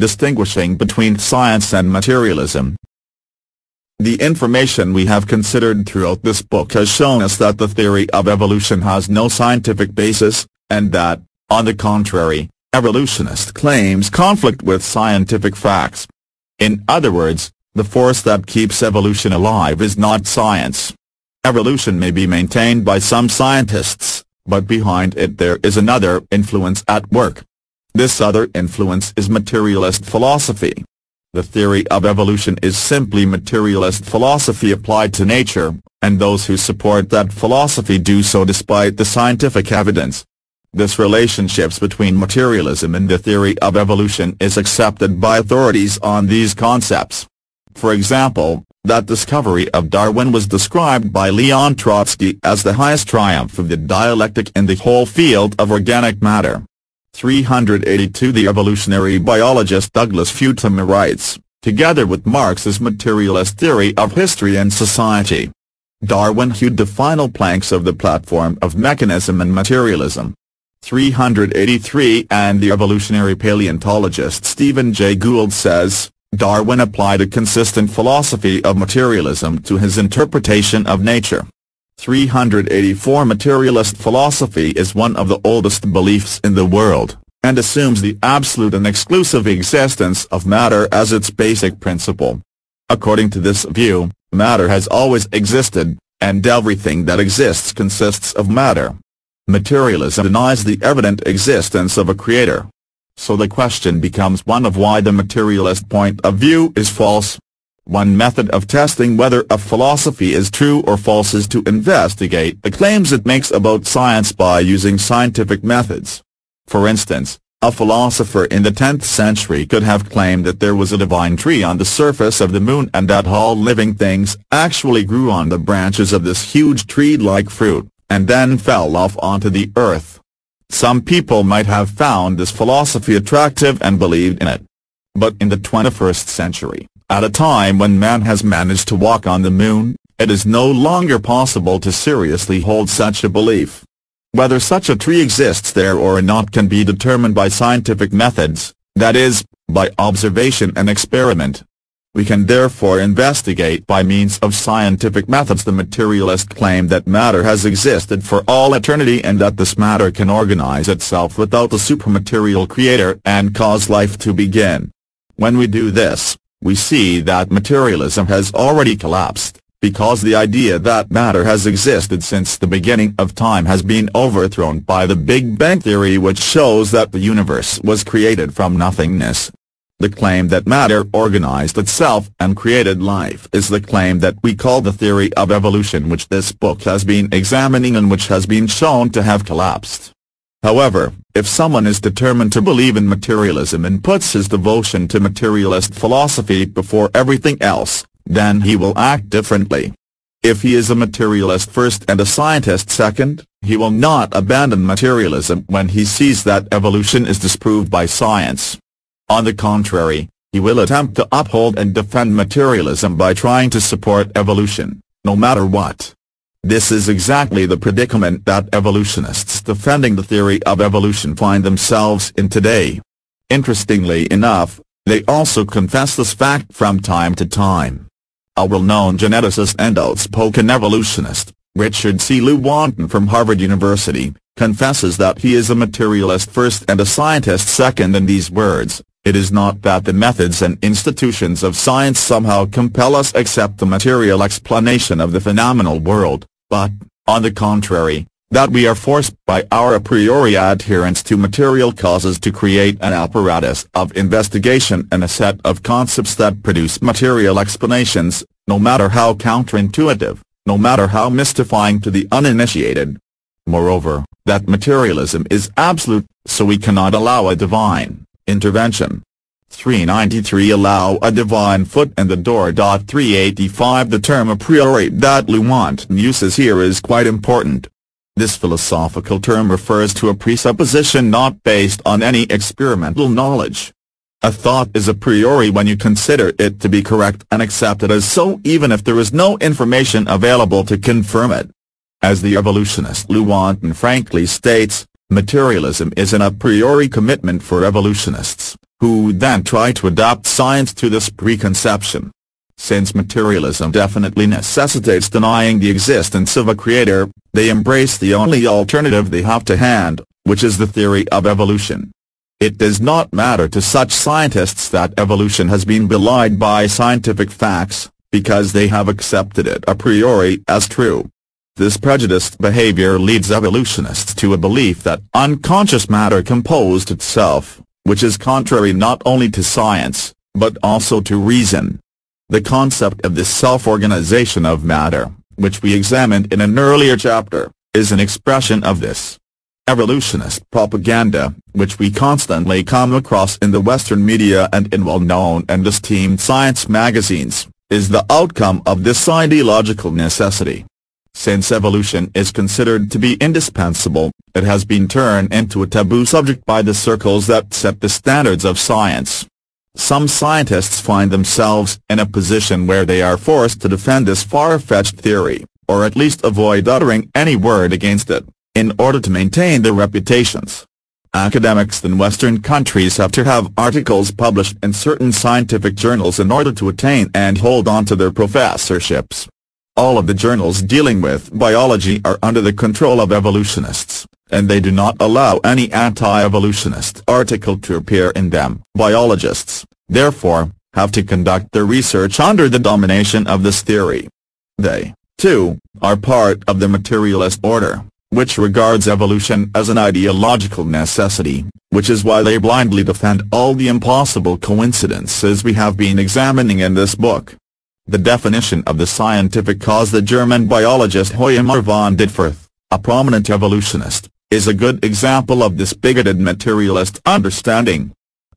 distinguishing between science and materialism. The information we have considered throughout this book has shown us that the theory of evolution has no scientific basis, and that, on the contrary, evolutionist claims conflict with scientific facts. In other words, the force that keeps evolution alive is not science. Evolution may be maintained by some scientists, but behind it there is another influence at work. This other influence is materialist philosophy. The theory of evolution is simply materialist philosophy applied to nature, and those who support that philosophy do so despite the scientific evidence. This relationships between materialism and the theory of evolution is accepted by authorities on these concepts. For example, that discovery of Darwin was described by Leon Trotsky as the highest triumph of the dialectic in the whole field of organic matter. 382 The evolutionary biologist Douglas Futuyma writes, together with Marx's materialist theory of history and society. Darwin hewed the final planks of the platform of mechanism and materialism. 383 And the evolutionary paleontologist Stephen Jay Gould says, Darwin applied a consistent philosophy of materialism to his interpretation of nature. 384 Materialist philosophy is one of the oldest beliefs in the world, and assumes the absolute and exclusive existence of matter as its basic principle. According to this view, matter has always existed, and everything that exists consists of matter. Materialism denies the evident existence of a creator. So the question becomes one of why the materialist point of view is false. One method of testing whether a philosophy is true or false is to investigate the claims it makes about science by using scientific methods. For instance, a philosopher in the 10th century could have claimed that there was a divine tree on the surface of the moon and that all living things actually grew on the branches of this huge tree-like fruit, and then fell off onto the earth. Some people might have found this philosophy attractive and believed in it. But in the 21st century, at a time when man has managed to walk on the moon, it is no longer possible to seriously hold such a belief. Whether such a tree exists there or not can be determined by scientific methods, that is, by observation and experiment. We can therefore investigate by means of scientific methods the materialist claim that matter has existed for all eternity and that this matter can organize itself without a supermaterial creator and cause life to begin. When we do this, we see that materialism has already collapsed, because the idea that matter has existed since the beginning of time has been overthrown by the Big Bang theory which shows that the universe was created from nothingness. The claim that matter organized itself and created life is the claim that we call the theory of evolution which this book has been examining and which has been shown to have collapsed. However, if someone is determined to believe in materialism and puts his devotion to materialist philosophy before everything else, then he will act differently. If he is a materialist first and a scientist second, he will not abandon materialism when he sees that evolution is disproved by science. On the contrary, he will attempt to uphold and defend materialism by trying to support evolution, no matter what. This is exactly the predicament that evolutionists defending the theory of evolution find themselves in today. Interestingly enough, they also confess this fact from time to time. A well-known geneticist and outspoken evolutionist, Richard C. Lewontin from Harvard University, confesses that he is a materialist first and a scientist second in these words, it is not that the methods and institutions of science somehow compel us accept the material explanation of the phenomenal world, but, on the contrary, that we are forced by our a priori adherence to material causes to create an apparatus of investigation and a set of concepts that produce material explanations, no matter how counterintuitive, no matter how mystifying to the uninitiated. Moreover, that materialism is absolute, so we cannot allow a divine intervention. 393 Allow a divine foot in the door. 385 The term a priori that Lewontin uses here is quite important. This philosophical term refers to a presupposition not based on any experimental knowledge. A thought is a priori when you consider it to be correct and accept it as so even if there is no information available to confirm it. As the evolutionist Lewontin frankly states, materialism is an a priori commitment for evolutionists who then try to adapt science to this preconception. Since materialism definitely necessitates denying the existence of a creator, they embrace the only alternative they have to hand, which is the theory of evolution. It does not matter to such scientists that evolution has been belied by scientific facts, because they have accepted it a priori as true. This prejudiced behavior leads evolutionists to a belief that unconscious matter composed itself, which is contrary not only to science, but also to reason. The concept of this self-organization of matter, which we examined in an earlier chapter, is an expression of this. Evolutionist propaganda, which we constantly come across in the Western media and in well-known and esteemed science magazines, is the outcome of this ideological necessity. Since evolution is considered to be indispensable, it has been turned into a taboo subject by the circles that set the standards of science. Some scientists find themselves in a position where they are forced to defend this far-fetched theory, or at least avoid uttering any word against it, in order to maintain their reputations. Academics in Western countries have to have articles published in certain scientific journals in order to attain and hold on to their professorships. All of the journals dealing with biology are under the control of evolutionists, and they do not allow any anti-evolutionist article to appear in them. Biologists, therefore, have to conduct their research under the domination of this theory. They, too, are part of the materialist order, which regards evolution as an ideological necessity, which is why they blindly defend all the impossible coincidences we have been examining in this book. The definition of the scientific cause the German biologist Hoimar von Ditfurth, a prominent evolutionist, is a good example of this bigoted materialist understanding.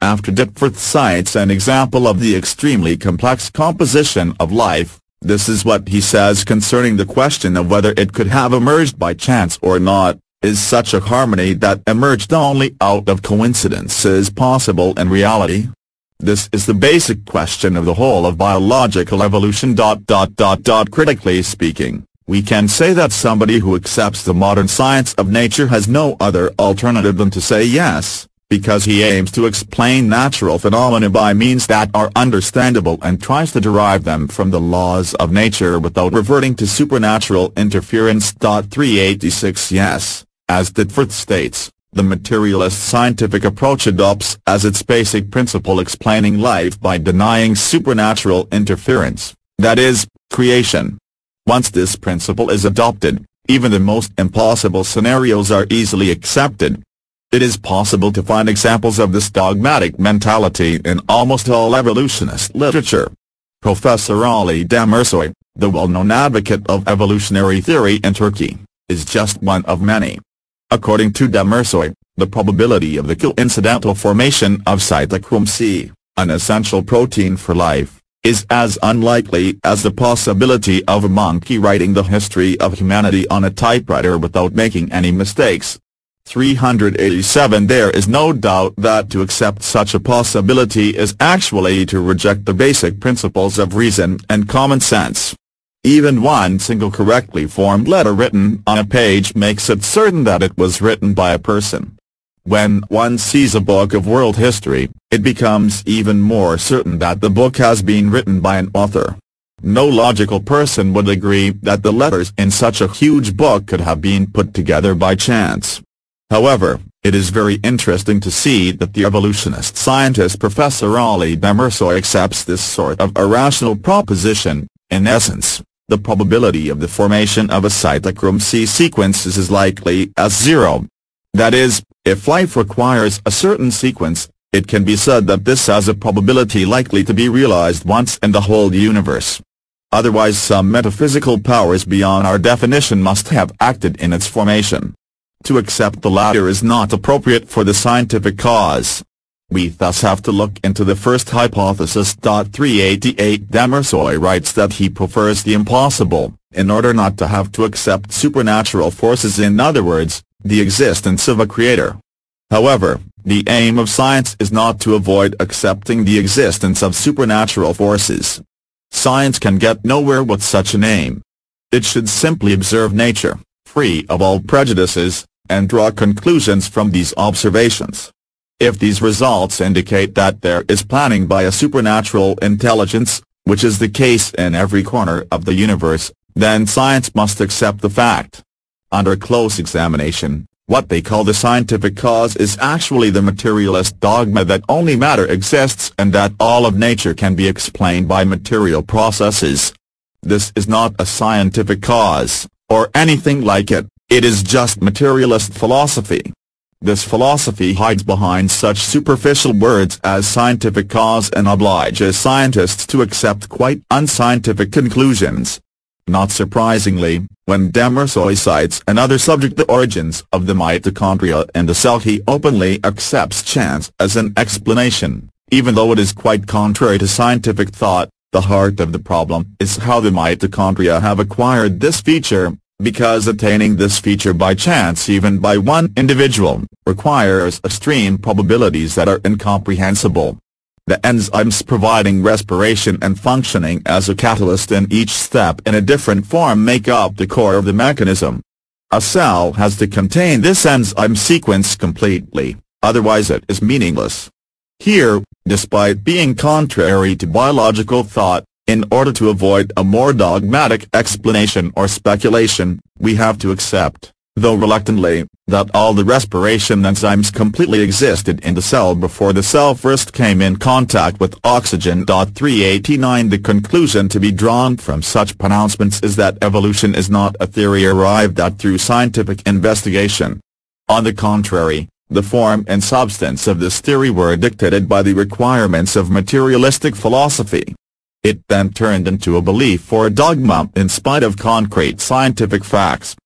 After Ditfurth cites an example of the extremely complex composition of life, this is what he says concerning the question of whether it could have emerged by chance or not, is such a harmony that emerged only out of coincidences possible in reality? This is the basic question of the whole of biological evolution. Critically speaking, we can say that somebody who accepts the modern science of nature has no other alternative than to say yes, because he aims to explain natural phenomena by means that are understandable and tries to derive them from the laws of nature without reverting to supernatural interference. 386 Yes, as Ditfurth states, the materialist scientific approach adopts as its basic principle explaining life by denying supernatural interference, that is, creation. Once this principle is adopted, even the most impossible scenarios are easily accepted. It is possible to find examples of this dogmatic mentality in almost all evolutionist literature. Professor Ali Demirsoy, the well-known advocate of evolutionary theory in Turkey, is just one of many. According to Demirsoy, the probability of the coincidental formation of cytochrome C, an essential protein for life, is as unlikely as the possibility of a monkey writing the history of humanity on a typewriter without making any mistakes. 387 There is no doubt that to accept such a possibility is actually to reject the basic principles of reason and common sense. Even one single correctly formed letter written on a page makes it certain that it was written by a person. When one sees a book of world history, it becomes even more certain that the book has been written by an author. No logical person would agree that the letters in such a huge book could have been put together by chance. However, it is very interesting to see that the evolutionist scientist Professor Ali Demirsoy accepts this sort of irrational proposition, in essence, the probability of the formation of a cytochrome C sequence is as likely as zero. That is, if life requires a certain sequence, it can be said that this has a probability likely to be realized once in the whole universe. Otherwise some metaphysical powers beyond our definition must have acted in its formation. To accept the latter is not appropriate for the scientific cause. We thus have to look into the first hypothesis. 388 Demirsoy writes that he prefers the impossible, in order not to have to accept supernatural forces in other words, the existence of a creator. However, the aim of science is not to avoid accepting the existence of supernatural forces. Science can get nowhere with such an aim. It should simply observe nature, free of all prejudices, and draw conclusions from these observations. If these results indicate that there is planning by a supernatural intelligence, which is the case in every corner of the universe, then science must accept the fact. Under close examination, what they call the scientific cause is actually the materialist dogma that only matter exists and that all of nature can be explained by material processes. This is not a scientific cause, or anything like it, it is just materialist philosophy. This philosophy hides behind such superficial words as scientific cause and obliges scientists to accept quite unscientific conclusions. Not surprisingly, when Demirsoy cites another subject the origins of the mitochondria in the cell he openly accepts chance as an explanation, even though it is quite contrary to scientific thought, the heart of the problem is how the mitochondria have acquired this feature, because attaining this feature by chance even by one individual, requires extreme probabilities that are incomprehensible the enzymes providing respiration and functioning as a catalyst in each step in a different form make up the core of the mechanism. A cell has to contain this enzyme sequence completely, otherwise it is meaningless. Here, despite being contrary to biological thought, in order to avoid a more dogmatic explanation or speculation, we have to accept though reluctantly, that all the respiration enzymes completely existed in the cell before the cell first came in contact with oxygen. 389 The conclusion to be drawn from such pronouncements is that evolution is not a theory arrived at through scientific investigation. On the contrary, the form and substance of this theory were dictated by the requirements of materialistic philosophy. It then turned into a belief or a dogma in spite of concrete scientific facts.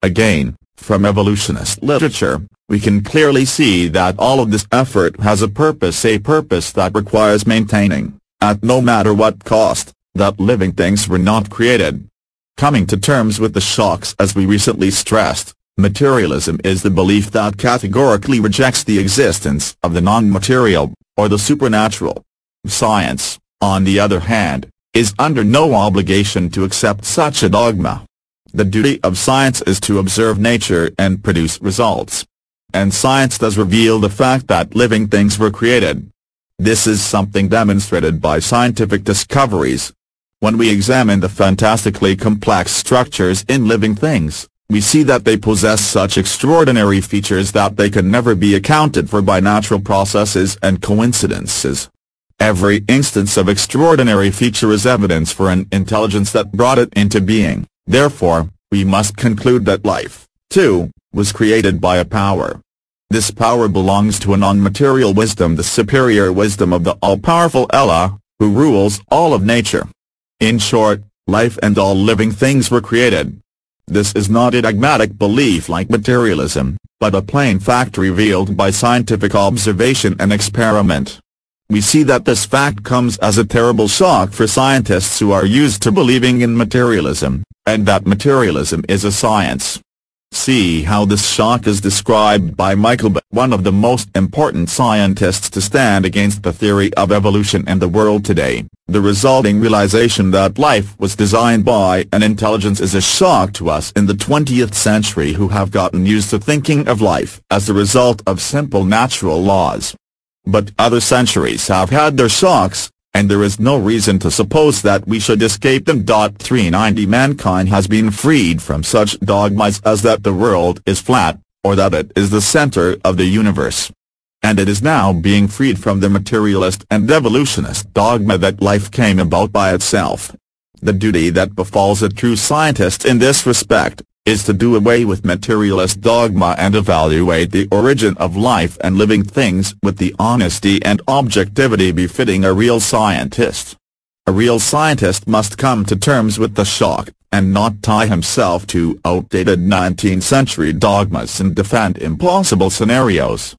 Again, from evolutionist literature, we can clearly see that all of this effort has a purpose a purpose that requires maintaining, at no matter what cost, that living things were not created. Coming to terms with the shocks as we recently stressed, materialism is the belief that categorically rejects the existence of the non-material, or the supernatural. Science, on the other hand, is under no obligation to accept such a dogma. The duty of science is to observe nature and produce results. And science does reveal the fact that living things were created. This is something demonstrated by scientific discoveries. When we examine the fantastically complex structures in living things, we see that they possess such extraordinary features that they can never be accounted for by natural processes and coincidences. Every instance of extraordinary feature is evidence for an intelligence that brought it into being. Therefore, we must conclude that life, too, was created by a power. This power belongs to a non-material wisdom the superior wisdom of the all-powerful Allah, who rules all of nature. In short, life and all living things were created. This is not a dogmatic belief like materialism, but a plain fact revealed by scientific observation and experiment. We see that this fact comes as a terrible shock for scientists who are used to believing in materialism, and that materialism is a science. See how this shock is described by Michael one of the most important scientists to stand against the theory of evolution in the world today. The resulting realization that life was designed by an intelligence is a shock to us in the 20th century who have gotten used to thinking of life as the result of simple natural laws. But other centuries have had their shocks, and there is no reason to suppose that we should escape them. 390 Mankind has been freed from such dogmas as that the world is flat, or that it is the center of the universe. And it is now being freed from the materialist and evolutionist dogma that life came about by itself. The duty that befalls a true scientist in this respect, is to do away with materialist dogma and evaluate the origin of life and living things with the honesty and objectivity befitting a real scientist. A real scientist must come to terms with the shock, and not tie himself to outdated 19th-century dogmas and defend impossible scenarios.